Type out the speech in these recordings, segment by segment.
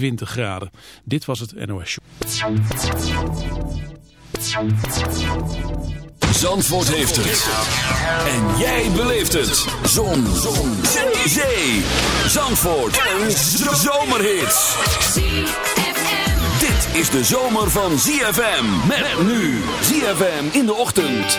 20 graden. Dit was het NOS Show. Zandvoort heeft het. En jij beleeft het. Zon. Zon. Zee. Zandvoort. Een zomerhit. Dit is de zomer van ZFM. Met nu. ZFM in de ochtend.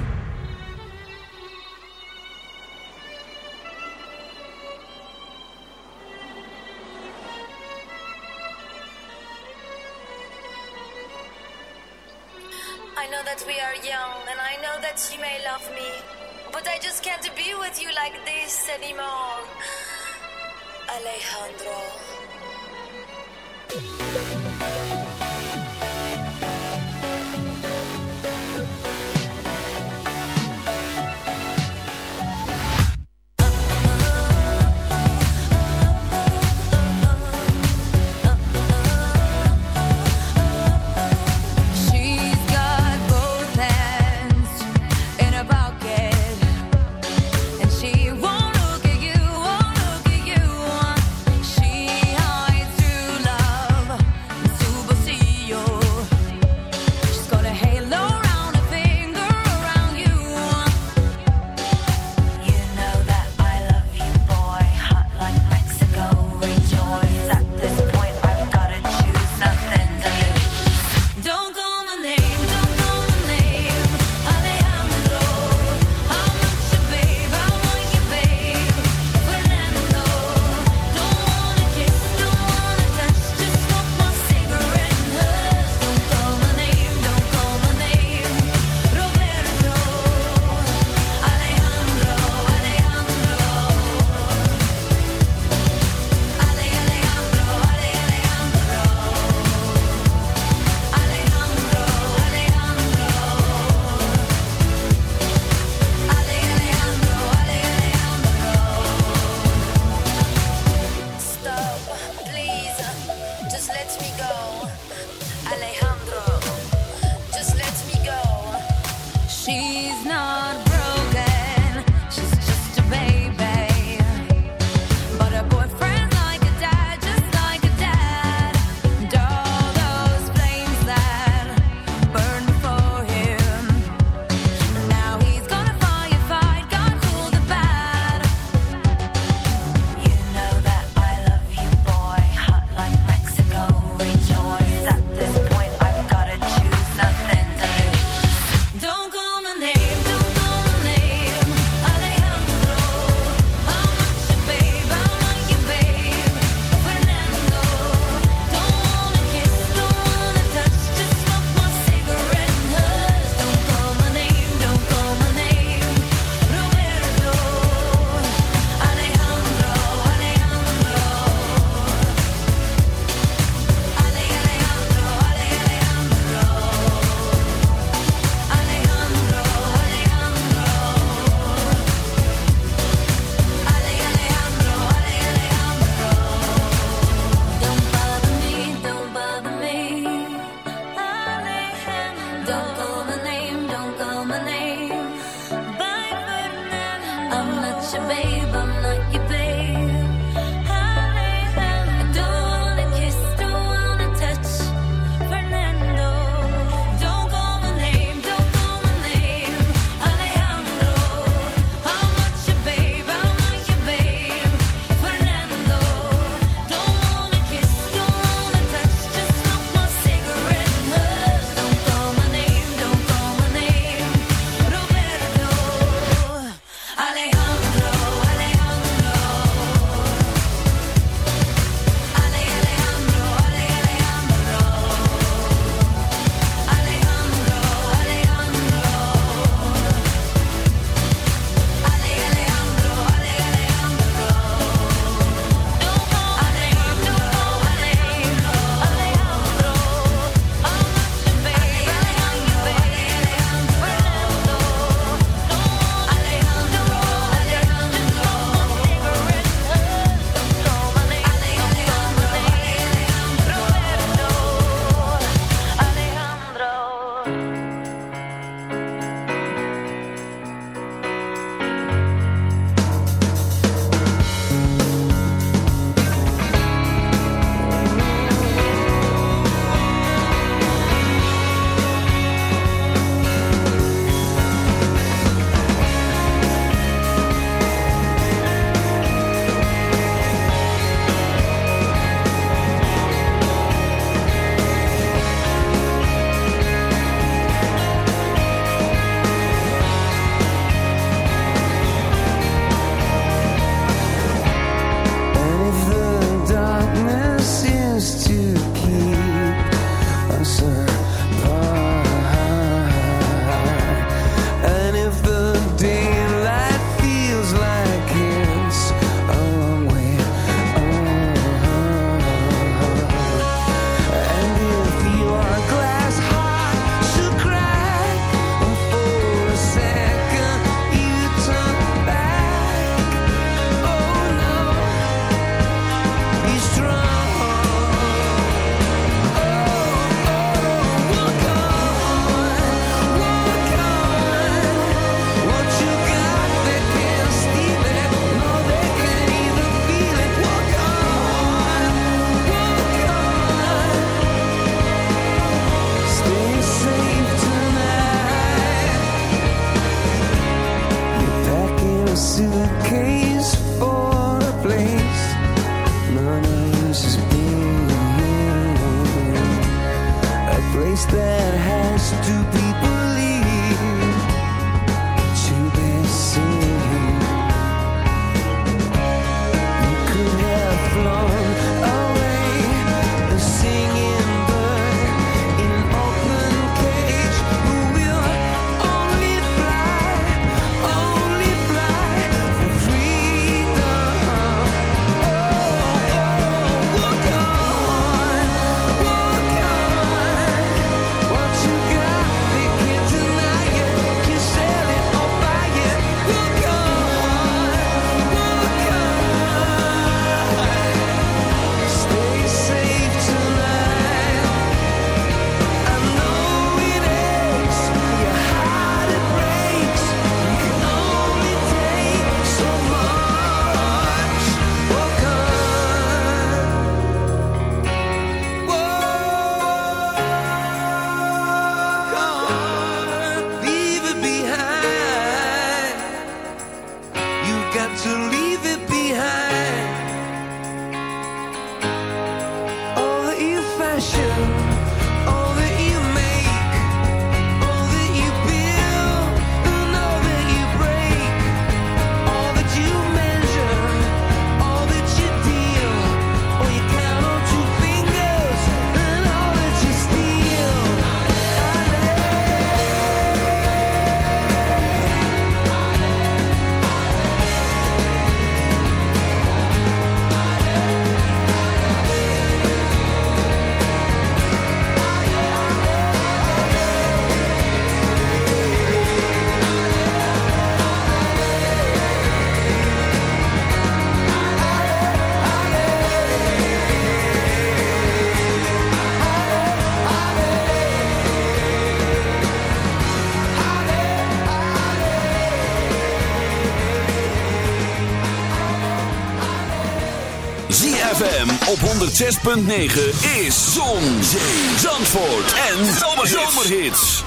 106.9 is Zon, Zee, Zandvoort en Zomerhits.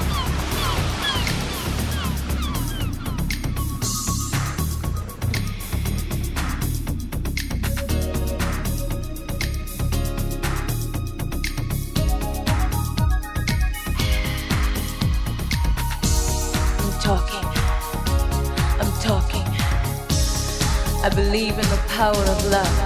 I'm talking. I'm talking. I believe in the power of love.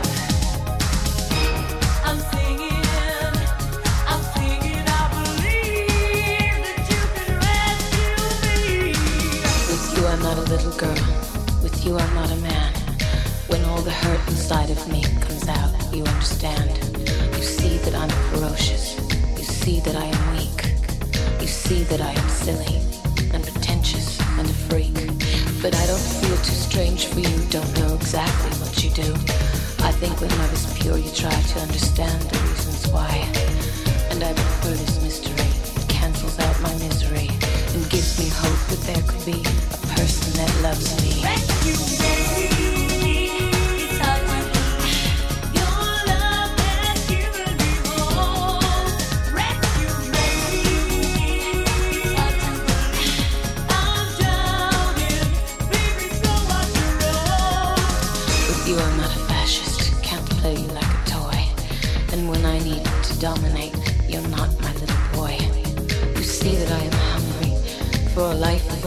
Not a man. When all the hurt inside of me comes out, you understand. You see that I'm ferocious. You see that I am weak. You see that I am silly and pretentious and a freak. But I don't feel too strange for you, don't know exactly what you do. I think when I was pure, you tried to understand the reasons why. And I prefer this mystery. It cancels out my misery and gives me hope that there could be a person that loves me. With you, I'm not a fascist. Can't play you like a toy. And when I need to dominate,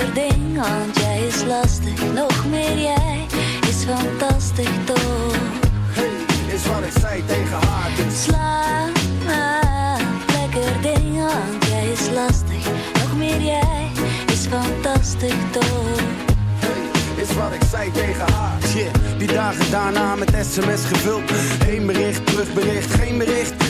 Slaap, lekker ding, want jij is lastig. Nog meer jij is fantastisch toch? Hey, is wat ik zei tegen haar, dus. Slaap, lekker ding, want jij is lastig. Nog meer jij is fantastisch toch? Is wat ik zei tegen haar. Shit, die dagen daarna met sms gevuld. Heen bericht, terugbericht, geen bericht.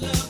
Love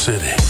city.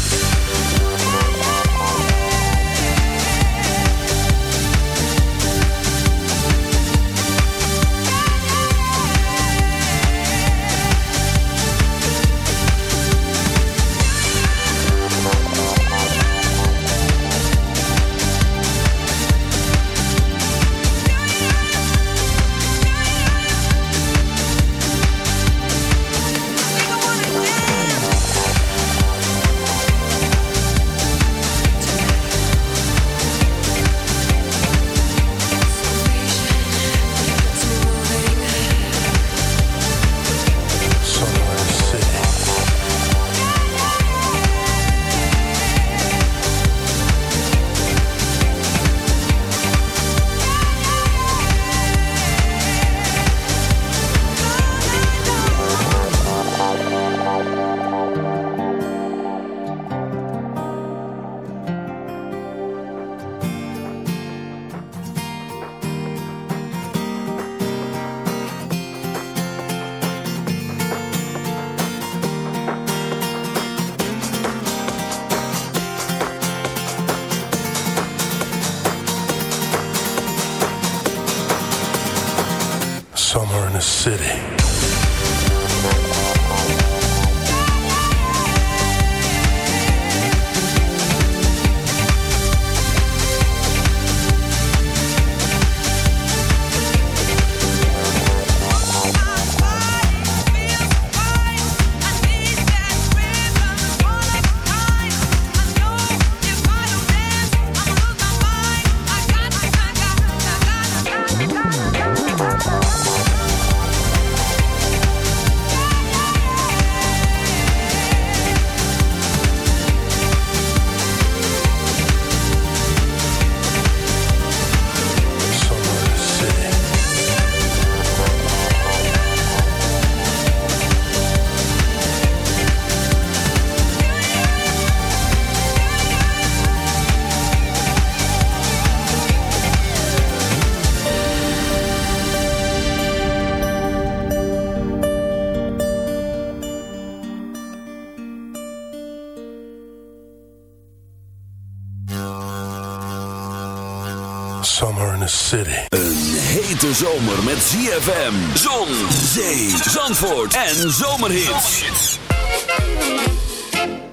zomer met ZFM. Zon, zee, zandvoort en zomerhits.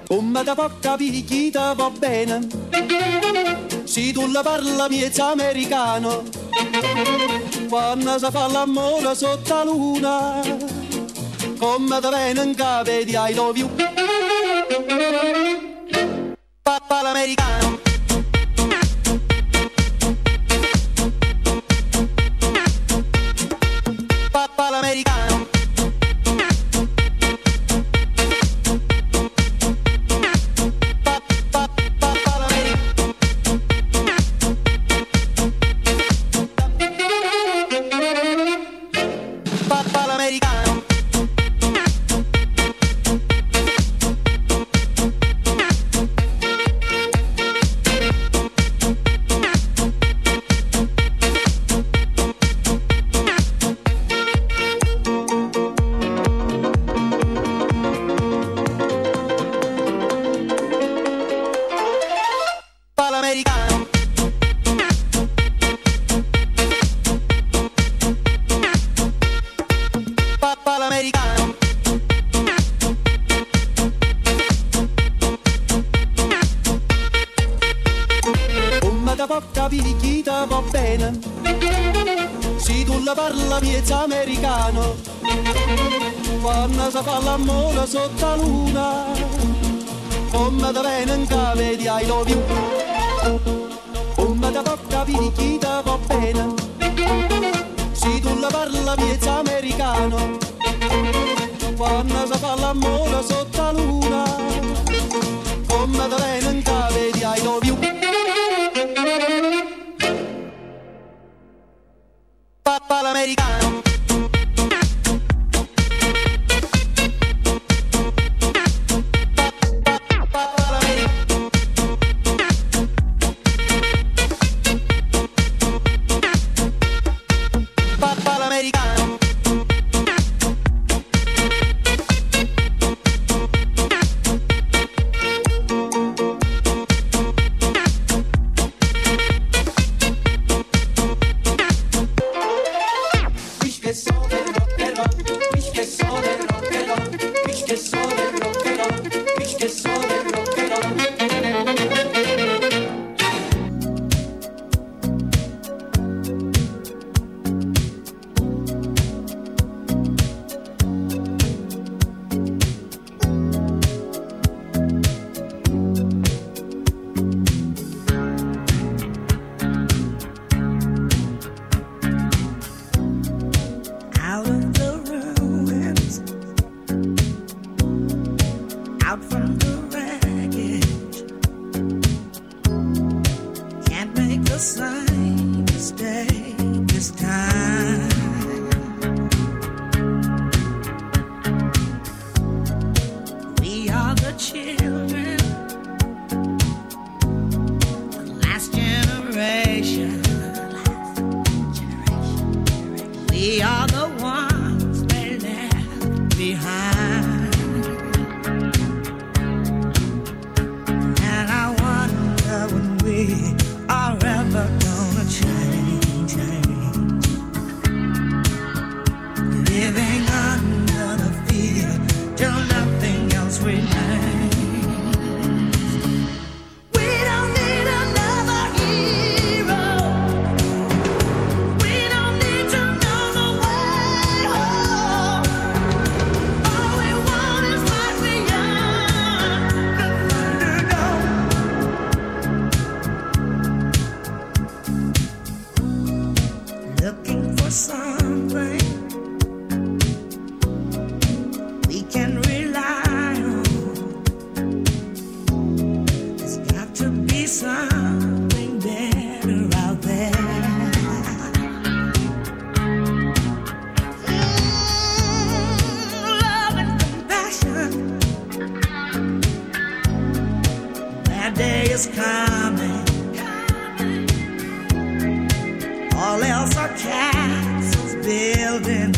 Come da porca picchita va bene. Si tu la parla miets americano. Quando si fa l'amore sotto la luna. Come da un cave di I love you. Papa l'americano. pretend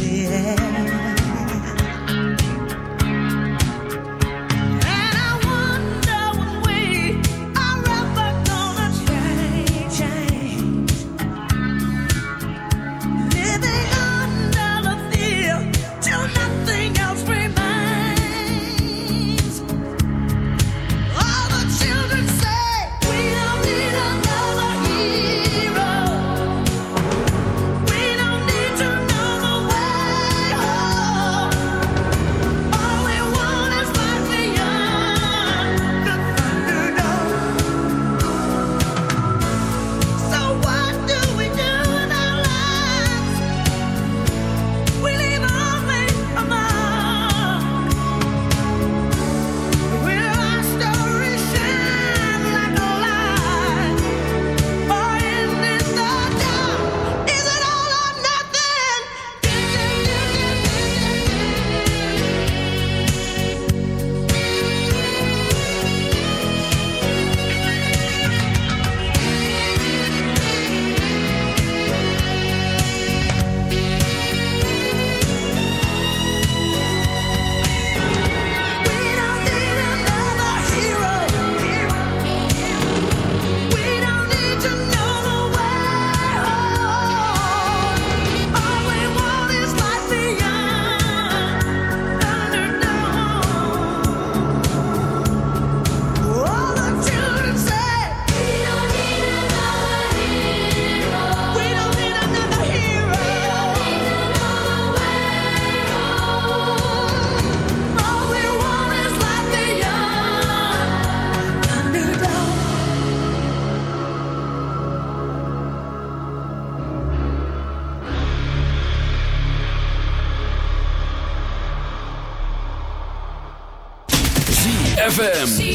ZFM.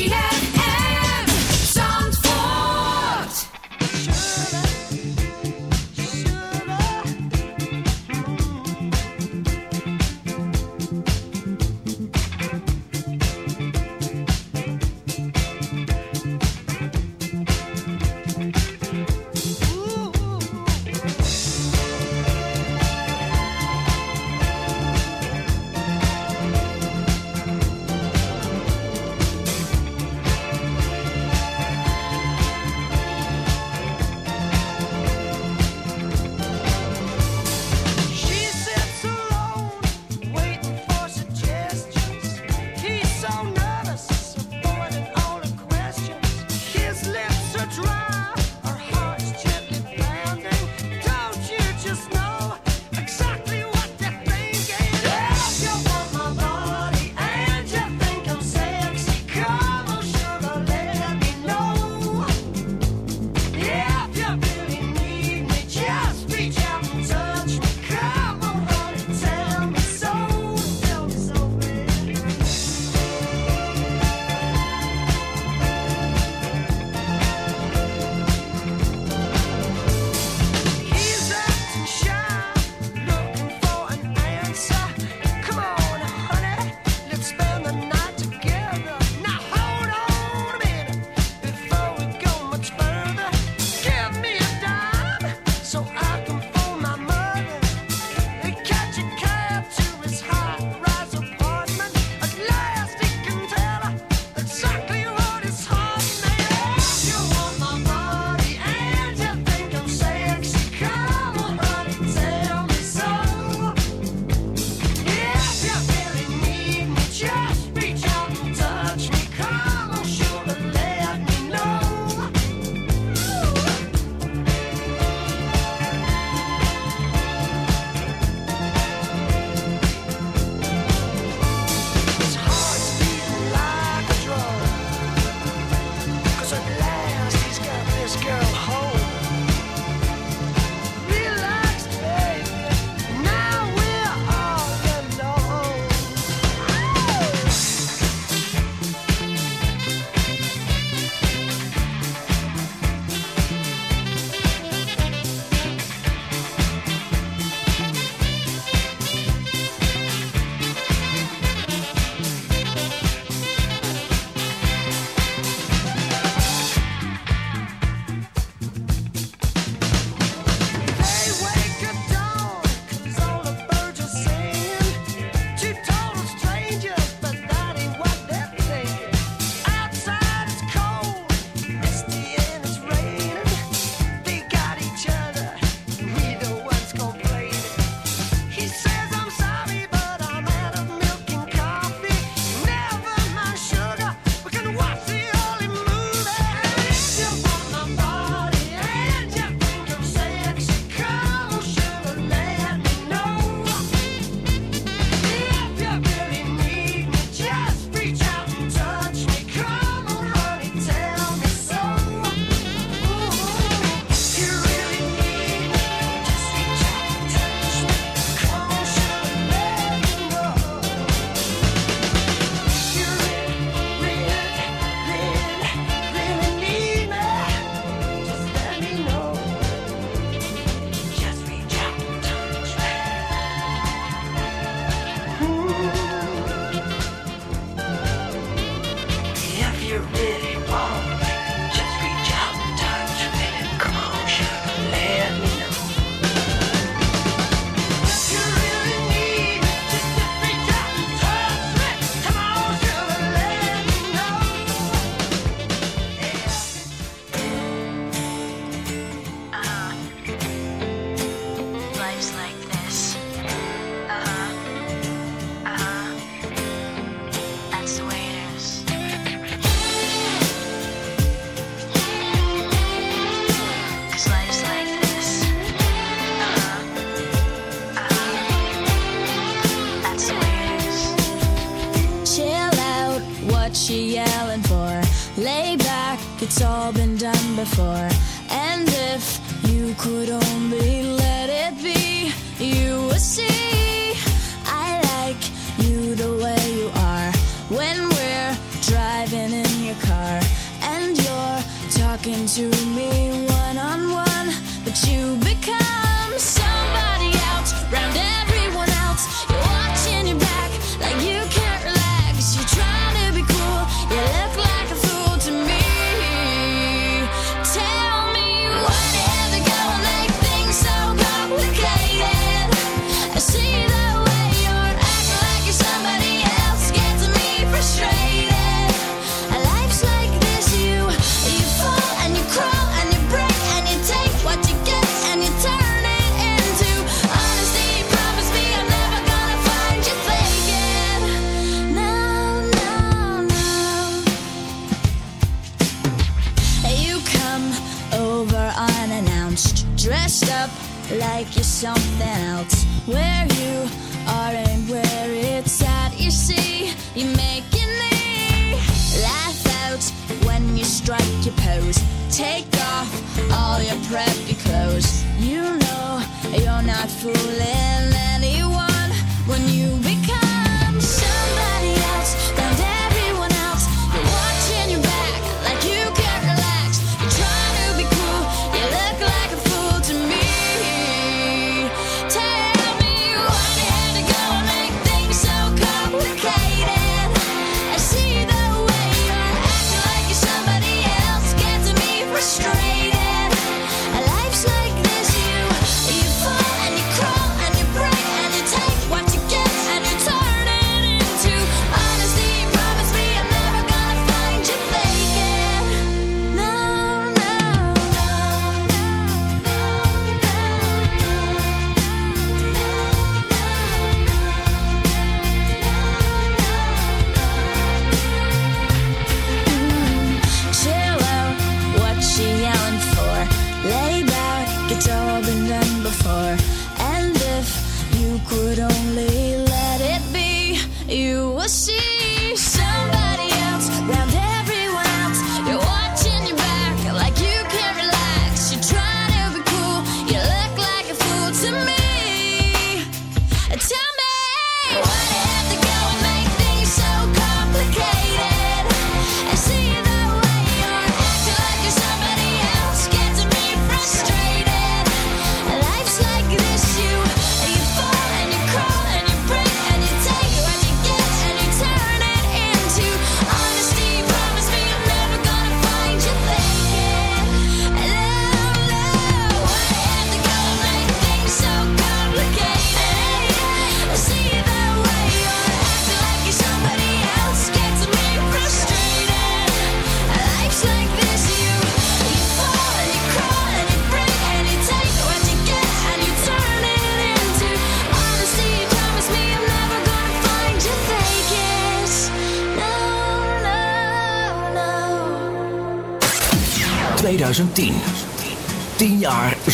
where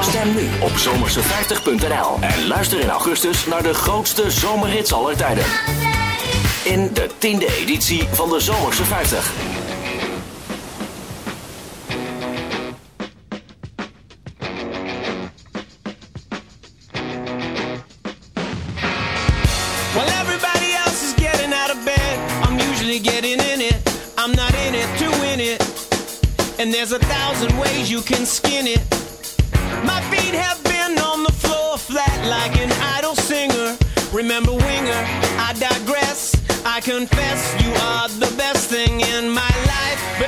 Stem nu op zomerse50.nl en luister in augustus naar de grootste zomerhits aller tijden. In de tiende editie van de Zomerse 50. And there's a thousand ways you can skin it. My feet have been on the floor flat like an idle singer. Remember, Winger, I digress. I confess you are the best thing in my life.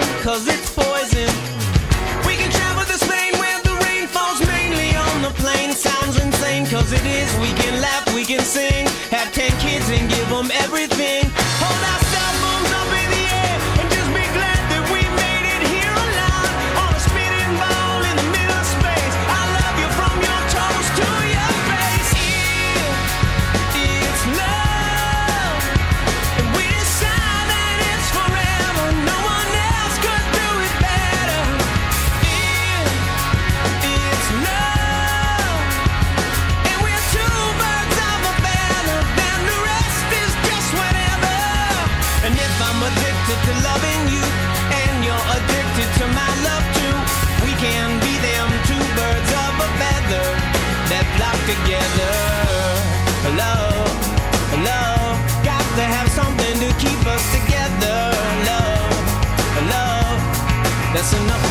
Together. Love, love, got to have something to keep us together. Love, love, that's enough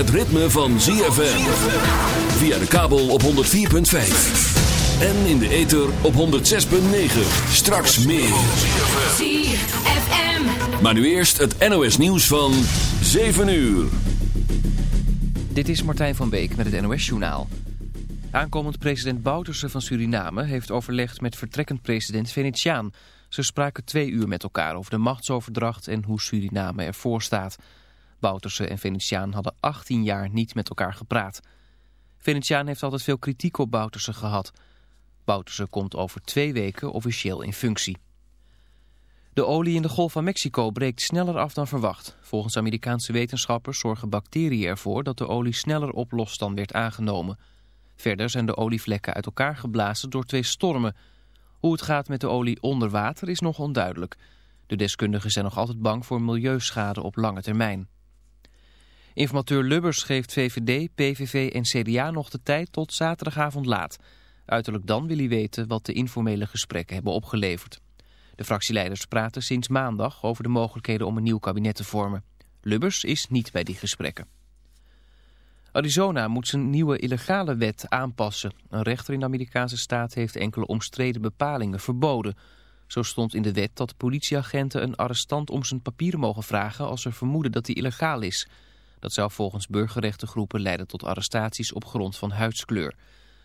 Het ritme van ZFM. Via de kabel op 104.5. En in de ether op 106.9. Straks meer. ZFM. Maar nu eerst het NOS nieuws van 7 uur. Dit is Martijn van Beek met het NOS-journaal. Aankomend president Bouterse van Suriname heeft overlegd met vertrekkend president Venetiaan. Ze spraken twee uur met elkaar over de machtsoverdracht en hoe Suriname ervoor staat. Bouterse en Venetiaan hadden 18 jaar niet met elkaar gepraat. Venetiaan heeft altijd veel kritiek op Bouterse gehad. Bouterse komt over twee weken officieel in functie. De olie in de Golf van Mexico breekt sneller af dan verwacht. Volgens Amerikaanse wetenschappers zorgen bacteriën ervoor dat de olie sneller oplost dan werd aangenomen. Verder zijn de olievlekken uit elkaar geblazen door twee stormen. Hoe het gaat met de olie onder water is nog onduidelijk. De deskundigen zijn nog altijd bang voor milieuschade op lange termijn. Informateur Lubbers geeft VVD, PVV en CDA nog de tijd tot zaterdagavond laat. Uiterlijk dan wil hij weten wat de informele gesprekken hebben opgeleverd. De fractieleiders praten sinds maandag over de mogelijkheden om een nieuw kabinet te vormen. Lubbers is niet bij die gesprekken. Arizona moet zijn nieuwe illegale wet aanpassen. Een rechter in de Amerikaanse staat heeft enkele omstreden bepalingen verboden. Zo stond in de wet dat politieagenten een arrestant om zijn papieren mogen vragen als ze vermoeden dat hij illegaal is. Dat zou volgens burgerrechtengroepen leiden tot arrestaties op grond van huidskleur.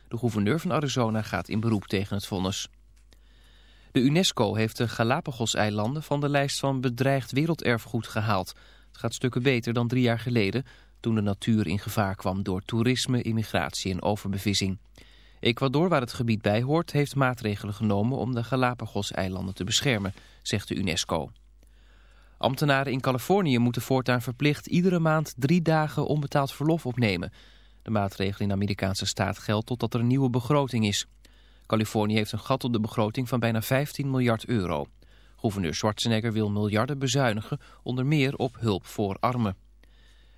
De gouverneur van Arizona gaat in beroep tegen het vonnis. De UNESCO heeft de Galapagos-eilanden van de lijst van bedreigd werelderfgoed gehaald. Het gaat stukken beter dan drie jaar geleden toen de natuur in gevaar kwam door toerisme, immigratie en overbevissing. Ecuador, waar het gebied bij hoort, heeft maatregelen genomen om de Galapagos-eilanden te beschermen, zegt de UNESCO. Ambtenaren in Californië moeten voortaan verplicht iedere maand drie dagen onbetaald verlof opnemen. De maatregel in de Amerikaanse staat geldt totdat er een nieuwe begroting is. Californië heeft een gat op de begroting van bijna 15 miljard euro. Gouverneur Schwarzenegger wil miljarden bezuinigen, onder meer op hulp voor armen.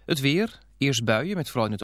Het weer, eerst buien met vooral in het